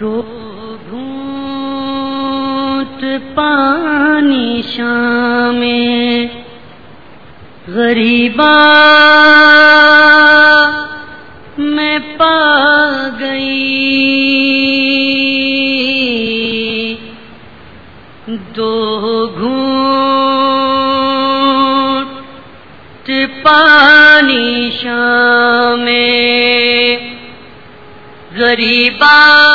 دو گھونٹ پانی شام غریبا میں پا گئی۔ دو گھونٹ پانی شام غریبا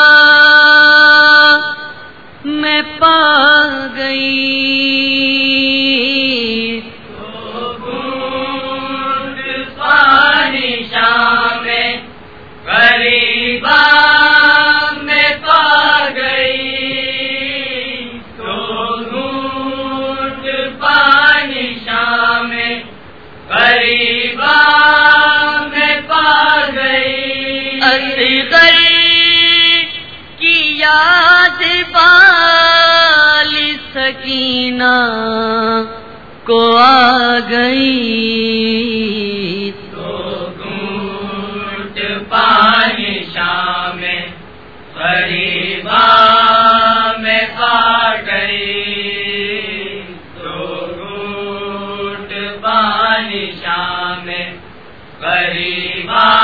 یاد سکینہ کو آ گئی۔ تو گھونٹ پانی شام غریبا میں پا گئی۔ تو گھونٹ پانی شام غریبا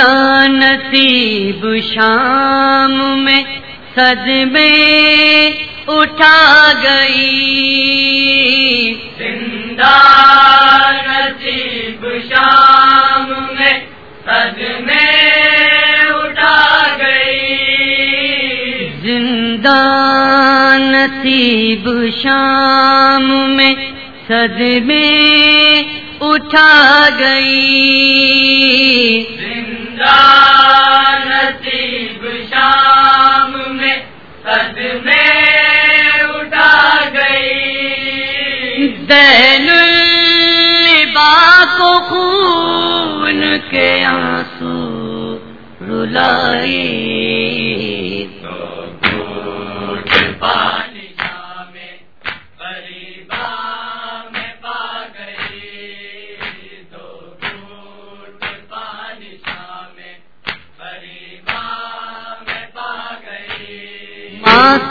زندہ نصیب شام میں صدمے اٹھا گئی۔ زندہ نصیب شام میں صدمے اٹھا گئی۔ زندہ نصیب شام میں صدمے اٹھا گئی۔ نصیب شام میں صدمے اٹھا گئی۔ دین البا کو خون کے آنسو رلائی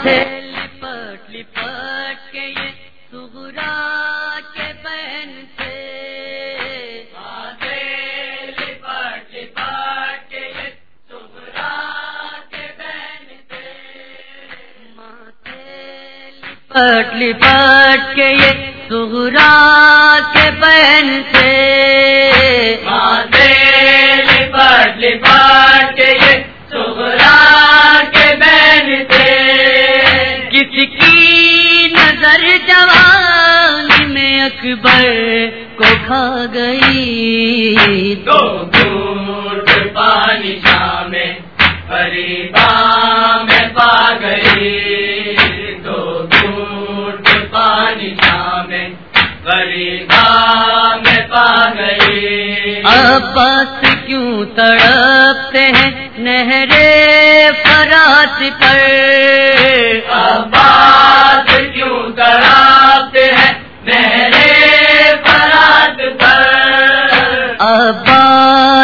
سے لپٹ لپٹ کے یہ سغرا کے بہن سے آتے لپٹ لپٹ کے یہ سغرا کے بہن سے ماں سے لپٹ لپٹ کے یہ سغرا کے بہن سے اکبر کو کھا گئی دو گھونٹ پانی شام غریبا میں پا گئی۔ دو گھونٹ پانی شام غریبا میں پا گئی۔ عباس کیوں تڑپتے ہیں نہرے فرات پر؟ عباس کیوں کراتے ہیں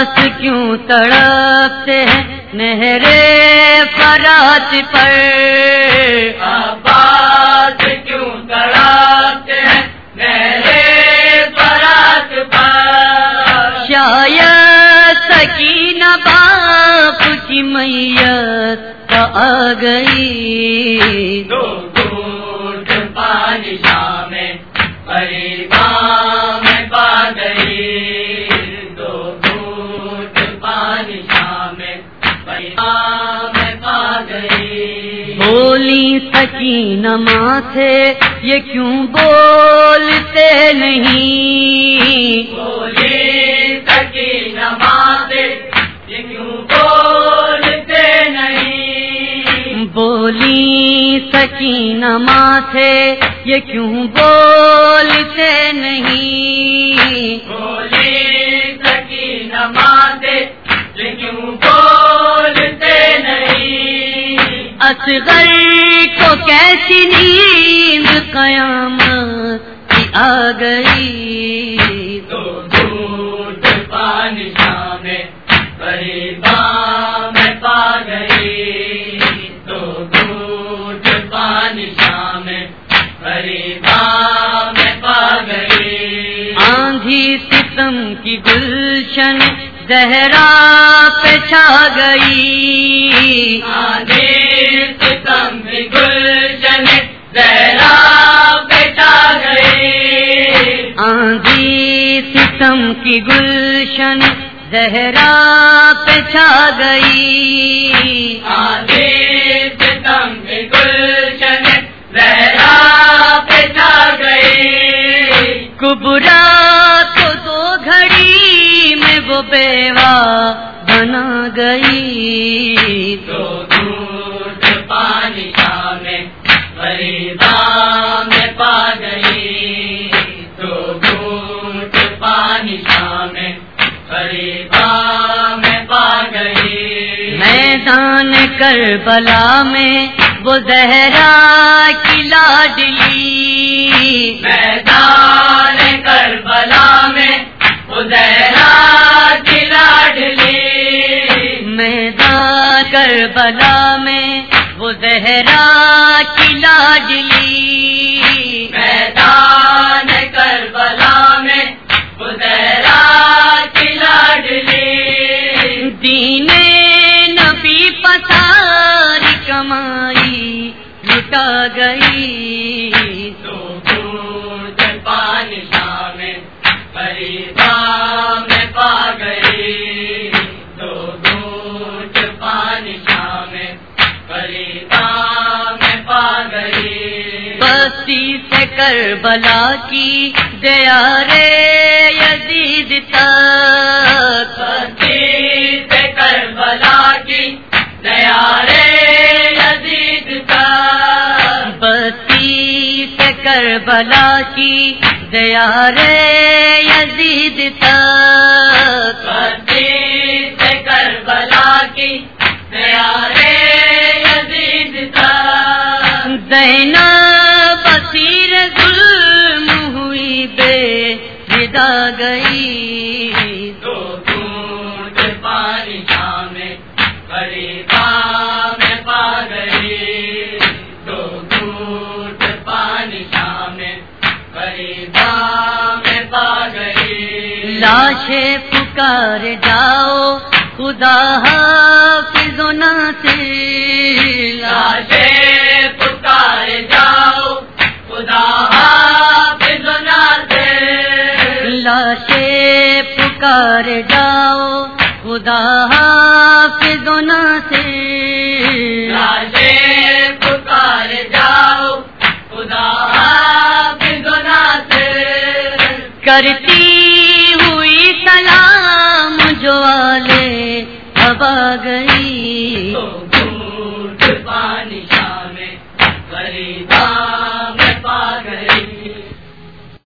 عباس کیوں تڑپتے ہیں؟ نہرے فرات پر۔ عباس کیوں کراتے ہیں؟ فرات پر۔ شاید سکینہ باپ کی میت آ گئی۔ بولی ماں سے یہ کیوں بولتے نہیں؟ بولی سکی نماز یہ کیوں بولتے نہیں بولی سکینہ ماں سے یہ کیوں بولتے نہیں بولی سکی یہ کیوں بولتے نہیں؟ اصغر کیسی نیند قیامت کی آ گئی؟ تو پانی میں پا گئی۔ تو پانی میں پا گئی۔ آندھی ستم کی گلشن زہرا پہ چھا گئی۔ آندھی کی گلشن زہرا پہ چھا گئی۔ کی گلشن زہرا بیٹا گئی کبرا تو دو گھڑی میں وہ بیوا بنا گئی۔ میدان کربلا میں وہ زہرا کی لاڈلی۔ میدان کربلا میں ادیرا کی لاڈلی۔ میدان کربلا میں وہ زہرا کی لاڈلی۔ پا گئی۔ بستی سے کربلا کی دیا رے یزید تک کربلا کی دیا رے یزید تک کربلا کی دیا رے یزید کا دینا بصیر ظلم ہوئی بے جدا گئی۔ لاشیں پکار جاؤ خدا حافظ و ناصر۔ لاشے پکار جاؤ خدا حافظ و ناصر۔ لاشیں پکار جاؤ خدا حافظ ناصر۔ لاشے پکار جاؤ خدا حافظ و ناصر۔ کرتے سلام جو لے اب گئی۔